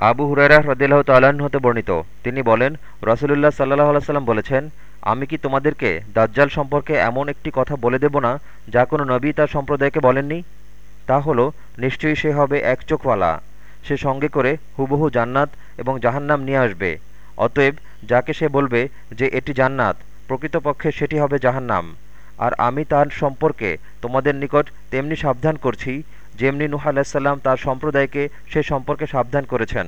আবু হুরাইরা হ্রদিল্লাহ তাল্লাহ্ন হতে বর্ণিত। তিনি বলেন, রসুলুল্লাহ সাল্লাহ আলাইসাল্লাম বলেছেন, আমি কি তোমাদেরকে দাজ্জাল সম্পর্কে এমন একটি কথা বলে দেব না, যা কোনো নবী তার সম্প্রদায়কে বলেননি? তা হলো, নিশ্চয়ই সে হবে এক চোখওয়ালা। সে সঙ্গে করে হুবহু জান্নাত এবং জাহান্নাম নিয়ে আসবে। অতএব, যাকে সে বলবে যে এটি জান্নাত, প্রকৃতপক্ষে সেটি হবে জাহান্নাম। আর আমি তার সম্পর্কে তোমাদের নিকট তেমনি সাবধান করছি যেমনি নুহা আলাহিসাল্লাম তার সম্প্রদায়কে সে সম্পর্কে সাবধান করেছেন।